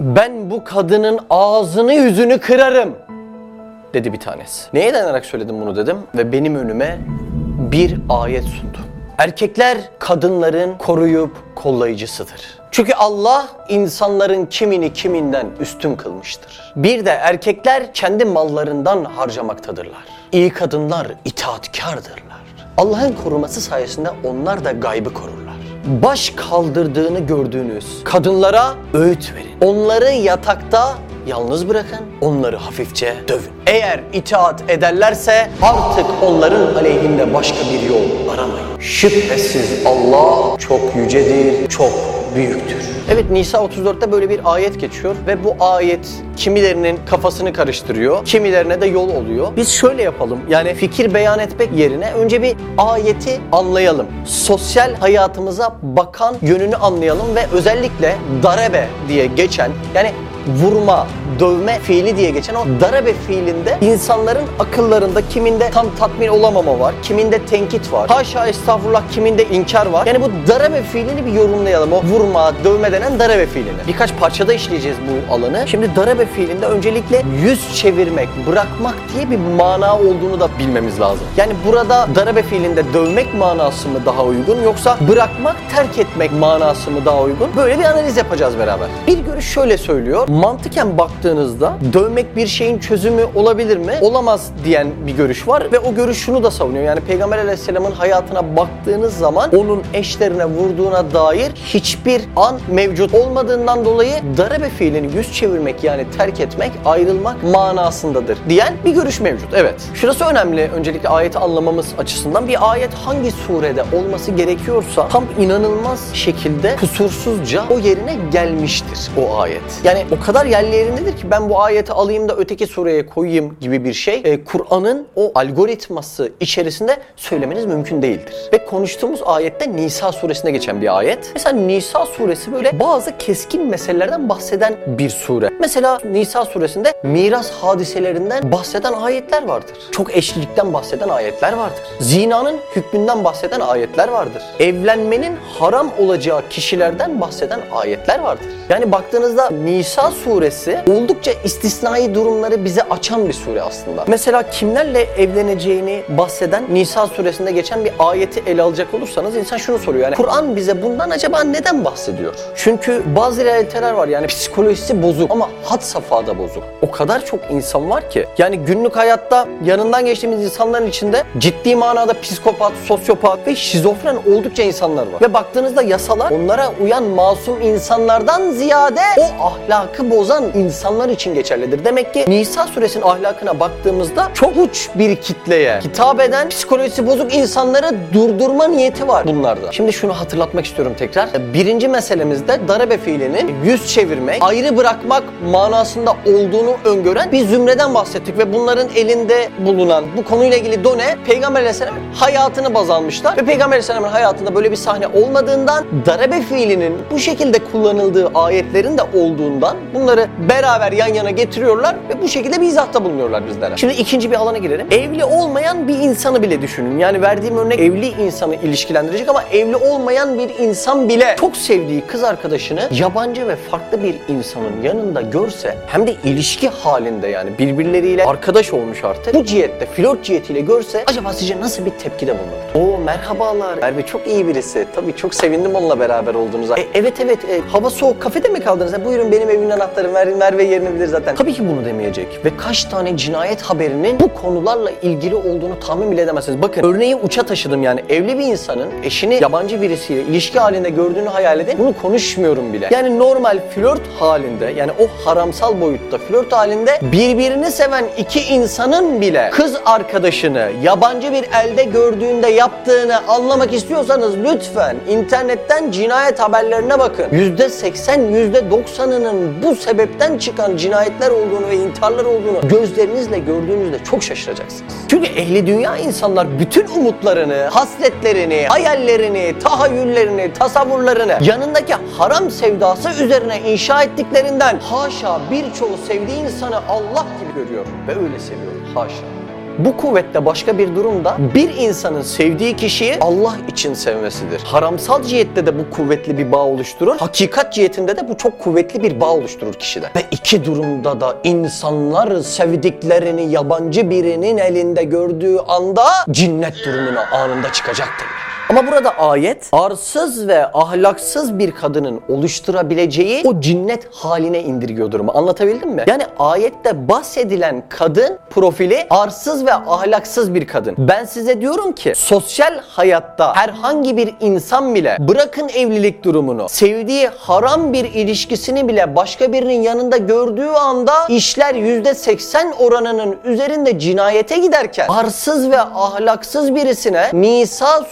Ben bu kadının ağzını yüzünü kırarım dedi bir tanesi. Neye dayanarak söyledim bunu dedim ve benim önüme bir ayet sundu. Erkekler kadınların koruyup kollayıcısıdır. Çünkü Allah insanların kimini kiminden üstün kılmıştır. Bir de erkekler kendi mallarından harcamaktadırlar. İyi kadınlar itaatkardırlar. Allah'ın koruması sayesinde onlar da gaybı korurlar. Baş kaldırdığını gördüğünüz kadınlara öğüt verin. Onları yatakta yalnız bırakın, onları hafifçe dövün. Eğer itaat ederlerse artık onların aleyhinde başka bir yol aramayın. Şüphesiz Allah çok yücedir, çok büyüktür. Evet Nisa 34'te böyle bir ayet geçiyor ve bu ayet kimilerinin kafasını karıştırıyor, kimilerine de yol oluyor. Biz şöyle yapalım yani fikir beyan etmek yerine önce bir ayeti anlayalım. Sosyal hayatımıza bakan yönünü anlayalım ve özellikle darebe diye geçen yani vurma, dövme fiili diye geçen o darabe fiilinde insanların akıllarında kiminde tam tatmin olamama var, kiminde tenkit var. Haşa estağfurullah kiminde inkar var. Yani bu darabe fiilini bir yorumlayalım. O vurma, dövme denen darabe fiilini. Birkaç parçada işleyeceğiz bu alanı. Şimdi darabe fiilinde öncelikle yüz çevirmek, bırakmak diye bir mana olduğunu da bilmemiz lazım. Yani burada darabe fiilinde dövmek manası mı daha uygun yoksa bırakmak, terk etmek manası mı daha uygun? Böyle bir analiz yapacağız beraber. Bir görüş şöyle söylüyor. Mantıken baktığınızda dövmek bir şeyin çözümü olabilir mi? Olamaz diyen bir görüş var ve o görüş şunu da savunuyor. Yani Peygamber Aleyhisselam'ın hayatına baktığınız zaman onun eşlerine vurduğuna dair hiçbir an mevcut olmadığından dolayı darabe fiilini yüz çevirmek yani terk etmek, ayrılmak manasındadır diyen bir görüş mevcut. Evet. Şurası önemli. Öncelikle ayeti anlamamız açısından bir ayet hangi surede olması gerekiyorsa tam inanılmaz şekilde kusursuzca o yerine gelmiştir o ayet. Yani o kadar yerli yerindedir ki ben bu ayeti alayım da öteki sureye koyayım gibi bir şey e, Kur'an'ın o algoritması içerisinde söylemeniz mümkün değildir. Ve konuştuğumuz ayette Nisa suresine geçen bir ayet. Mesela Nisa suresi böyle bazı keskin meselelerden bahseden bir sure. Mesela Nisa suresinde miras hadiselerinden bahseden ayetler vardır. Çok eşlilikten bahseden ayetler vardır. Zinanın hükmünden bahseden ayetler vardır. Evlenmenin haram olacağı kişilerden bahseden ayetler vardır. Yani baktığınızda Nisa suresi oldukça istisnai durumları bize açan bir sure aslında. Mesela kimlerle evleneceğini bahseden Nisa suresinde geçen bir ayeti ele alacak olursanız insan şunu soruyor. Yani Kur'an bize bundan acaba neden bahsediyor? Çünkü bazı realiteler var yani psikolojisi bozuk ama had safhada bozuk. O kadar çok insan var ki yani günlük hayatta yanından geçtiğimiz insanların içinde ciddi manada psikopat, sosyopat ve şizofren oldukça insanlar var. Ve baktığınızda yasalar onlara uyan masum insanlardan ziyade o ahlakı bozan insanlar için geçerlidir. Demek ki Nisa suresinin ahlakına baktığımızda çok uç bir kitleye hitap eden psikolojisi bozuk insanları durdurma niyeti var bunlarda. Şimdi şunu hatırlatmak istiyorum tekrar. Birinci meselemizde darabe fiilinin yüz çevirmek, ayrı bırakmak manasında olduğunu öngören bir zümreden bahsettik ve bunların elinde bulunan bu konuyla ilgili done Peygamber Aleyhisselam'ın hayatını baz almışlar ve Peygamber Aleyhisselam'ın hayatında böyle bir sahne olmadığından darabe fiilinin bu şekilde kullanıldığı ayetlerin de olduğundan bunları beraber yan yana getiriyorlar ve bu şekilde bir izahta bulunuyorlar bizlere. Şimdi ikinci bir alana girelim. Evli olmayan bir insanı bile düşünün. Yani verdiğim örnek evli insanı ilişkilendirecek ama evli olmayan bir insan bile çok sevdiği kız arkadaşını yabancı ve farklı bir insanın yanında görse hem de ilişki halinde yani birbirleriyle arkadaş olmuş artık. Bu cihette, flört cihetiyle görse acaba sizce nasıl bir tepkide bulunur? Oo merhabalar. Merve çok iyi birisi. Tabii çok sevindim onunla beraber olduğunuza. E, evet evet e, hava soğuk kafede mi kaldınız? E, buyurun benim evimin anahtarı Merve, Merve yerini bilir zaten. Tabii ki bunu demeyecek. Ve kaç tane cinayet haberinin bu konularla ilgili olduğunu tahmin bile edemezsiniz. Bakın örneği uça taşıdım yani. Evli bir insanın eşini yabancı birisiyle ilişki halinde gördüğünü hayal edin. Bunu konuşmuyorum bile. Yani normal flört halinde yani o haramsal boyutta flört halinde birbirini seven iki insanın bile kız arkadaşını yabancı bir elde gördüğünde yaptığını anlamak istiyorsanız lütfen internetten cinayet haberlerine bakın. %80, %90'ının bu sebepten çıkan cinayetler olduğunu ve intiharlar olduğunu gözlerinizle gördüğünüzde çok şaşıracaksınız. Çünkü ehli dünya insanlar bütün umutlarını, hasletlerini, hayallerini, tahayyüllerini, tasavvurlarını yanındaki haram sevdası üzerine inşa ettiklerinden haşa birçoğu sevdiği insanı Allah gibi görüyor ve öyle seviyor. Haşa. Bu kuvvetle başka bir durumda bir insanın sevdiği kişiyi Allah için sevmesidir. Haramsal cihette de bu kuvvetli bir bağ oluşturur. Hakikat cihetinde de bu çok kuvvetli bir bağ oluşturur kişide. Ve iki durumda da insanlar sevdiklerini yabancı birinin elinde gördüğü anda cinnet durumuna anında çıkacaktır. Ama burada ayet arsız ve ahlaksız bir kadının oluşturabileceği o cinnet haline indirgiyor durumu. Anlatabildim mi? Yani ayette bahsedilen kadın profili arsız ve ahlaksız bir kadın. Ben size diyorum ki sosyal hayatta herhangi bir insan bile bırakın evlilik durumunu sevdiği haram bir ilişkisini bile başka birinin yanında gördüğü anda işler %80 oranının üzerinde cinayete giderken arsız ve ahlaksız birisine Nisa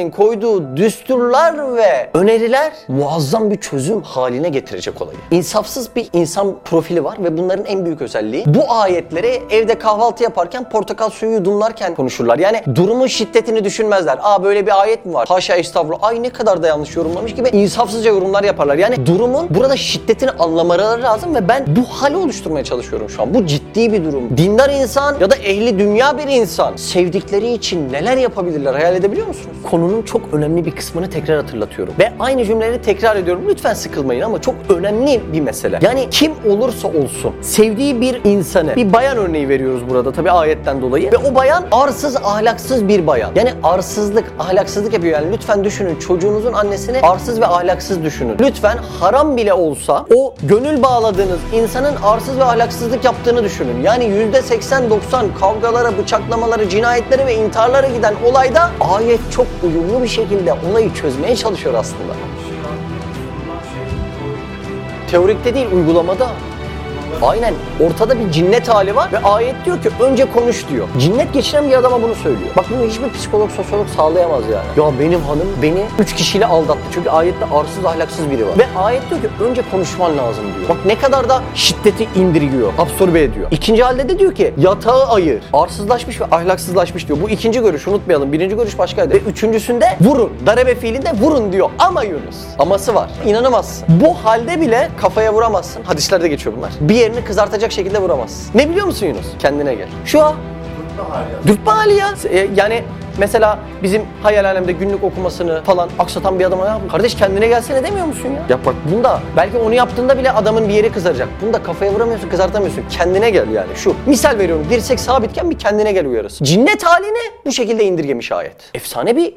suresinin koyduğu düsturlar ve öneriler muazzam bir çözüm haline getirecek olayı. İnsafsız bir insan profili var ve bunların en büyük özelliği bu ayetleri evde kahvaltı yaparken portakal suyu yudumlarken konuşurlar. Yani durumun şiddetini düşünmezler. Aa böyle bir ayet mi var? Haşa estağfurullah. Ay ne kadar da yanlış yorumlamış gibi insafsızca yorumlar yaparlar. Yani durumun burada şiddetini anlamaları lazım ve ben bu hali oluşturmaya çalışıyorum şu an. Bu ciddi bir durum. Dindar insan ya da ehli dünya bir insan sevdikleri için neler yapabilirler hayal edebiliyor musunuz? Konunun çok önemli bir kısmını tekrar hatırlatıyorum. Ve aynı cümleleri tekrar ediyorum. Lütfen sıkılmayın ama çok önemli bir mesele. Yani kim olursa olsun sevdiği bir insanı bir bayan örneği veriyoruz burada tabii ayetten dolayı ve o bayan arsız ahlaksız bir bayan. Yani arsızlık, ahlaksızlık yapıyor. Yani lütfen düşünün çocuğunuzun annesini arsız ve ahlaksız düşünün. Lütfen haram bile olsa o gönül bağladığınız insanın arsız ve ahlaksızlık yaptığını düşünün. Yani %80-90 kavgalara, bıçaklamalara, cinayetlere ve intiharlara giden olayda ayet çok uyumlu bir şekilde olayı çözmeye çalışıyor aslında. Teorikte değil, uygulamada. Aynen. Ortada bir cinnet hali var ve ayet diyor ki önce konuş diyor. Cinnet geçiren bir adama bunu söylüyor. Bak bunu hiçbir psikolog, sosyolog sağlayamaz yani. Ya benim hanım beni üç kişiyle aldattı. Çünkü ayette arsız, ahlaksız biri var. Ve ayet diyor ki önce konuşman lazım diyor. Bak ne kadar da şiddeti indirgiyor, absorbe ediyor. İkinci halde de diyor ki yatağı ayır. Arsızlaşmış ve ahlaksızlaşmış diyor. Bu ikinci görüş unutmayalım. Birinci görüş başkaydı. Ve üçüncüsünde vurun. Darebe fiilinde vurun diyor. Ama Yunus. Aması var. İnanamazsın. Bu halde bile kafaya vuramazsın. Hadislerde geçiyor bunlar. Bir yerini kızartacak şekilde vuramazsın. Ne biliyor musun Yunus? Kendine gel. Şu an Dürtme hali ya. E, yani mesela bizim hayal alemde günlük okumasını falan aksatan bir adama ya kardeş kendine gelsene demiyor musun ya? Ya bak bunda belki onu yaptığında bile adamın bir yeri kızaracak. Bunda kafaya vuramıyorsun, kızartamıyorsun. Kendine gel yani. Şu misal veriyorum. Dirsek sabitken bir kendine gel uyarısı. Cinnet halini bu şekilde indirgemiş ayet. Efsane bir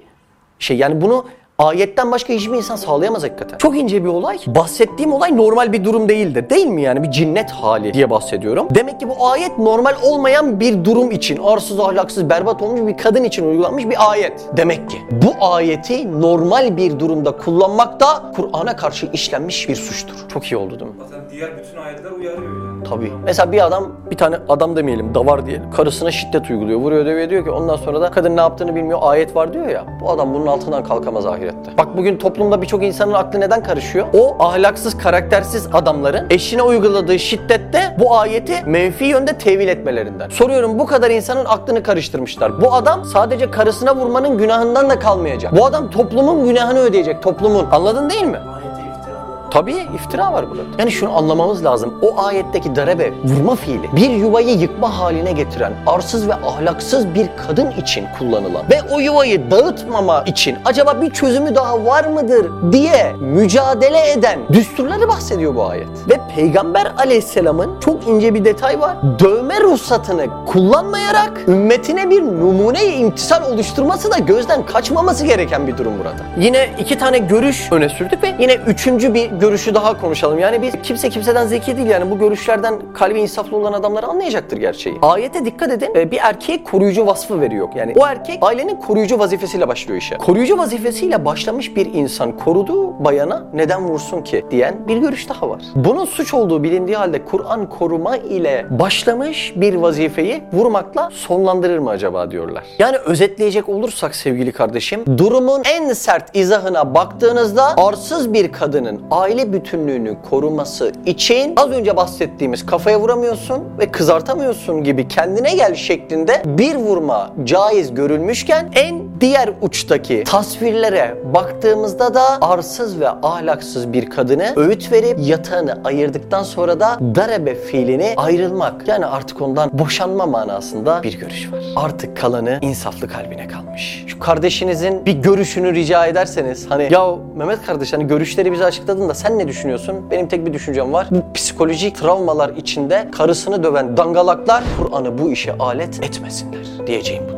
şey yani bunu Ayetten başka hiçbir insan sağlayamaz hakikaten. Çok ince bir olay. Bahsettiğim olay normal bir durum değildir. Değil mi yani? Bir cinnet hali diye bahsediyorum. Demek ki bu ayet normal olmayan bir durum için, arsız, ahlaksız, berbat olmuş bir kadın için uygulanmış bir ayet. Demek ki bu ayeti normal bir durumda kullanmak da Kur'an'a karşı işlenmiş bir suçtur. Çok iyi oldu değil mi? Zaten diğer bütün ayetler uyarıyor yani. Tabii. Mesela bir adam, bir tane adam demeyelim, davar diyelim. Karısına şiddet uyguluyor, vuruyor, dövüyor diyor ki ondan sonra da kadın ne yaptığını bilmiyor, ayet var diyor ya. Bu adam bunun altından kalkamaz ahirette. Bak bugün toplumda birçok insanın aklı neden karışıyor? O ahlaksız, karaktersiz adamların eşine uyguladığı şiddette bu ayeti menfi yönde tevil etmelerinden. Soruyorum bu kadar insanın aklını karıştırmışlar. Bu adam sadece karısına vurmanın günahından da kalmayacak. Bu adam toplumun günahını ödeyecek, toplumun. Anladın değil mi? Tabii iftira var burada. Yani şunu anlamamız lazım. O ayetteki darebe, vurma fiili bir yuvayı yıkma haline getiren arsız ve ahlaksız bir kadın için kullanılan ve o yuvayı dağıtmama için acaba bir çözümü daha var mıdır diye mücadele eden düsturları bahsediyor bu ayet. Ve Peygamber aleyhisselamın çok ince bir detay var. Dövme ruhsatını kullanmayarak ümmetine bir numune-i imtisal oluşturması da gözden kaçmaması gereken bir durum burada. Yine iki tane görüş öne sürdük ve yine üçüncü bir görüşü daha konuşalım. Yani biz kimse kimseden zeki değil yani bu görüşlerden kalbi insaflı olan adamlar anlayacaktır gerçeği. Ayete dikkat edin. Ee, Bir erkeğe koruyucu vasfı veriyor. Yani o erkek ailenin koruyucu vazifesiyle başlıyor işe. Koruyucu vazifesiyle başlamış bir insan koruduğu bayana neden vursun ki diyen bir görüş daha var. Bunun suç olduğu bilindiği halde Kur'an koruma ile başlamış bir vazifeyi vurmakla sonlandırır mı acaba diyorlar. Yani özetleyecek olursak sevgili kardeşim durumun en sert izahına baktığınızda arsız bir kadının aile bütünlüğünü koruması için az önce bahsettiğimiz kafaya vuramıyorsun ve kızartamıyorsun gibi kendine gel şeklinde bir vurma caiz görülmüşken en Diğer uçtaki tasvirlere baktığımızda da arsız ve ahlaksız bir kadını öğüt verip yatağını ayırdıktan sonra da darebe fiilini ayrılmak yani artık ondan boşanma manasında bir görüş var. Artık kalanı insaflı kalbine kalmış. Şu kardeşinizin bir görüşünü rica ederseniz hani ya Mehmet kardeş hani görüşleri bize açıkladın da sen ne düşünüyorsun? Benim tek bir düşüncem var. Bu psikolojik travmalar içinde karısını döven dangalaklar Kur'an'ı bu işe alet etmesinler diyeceğim.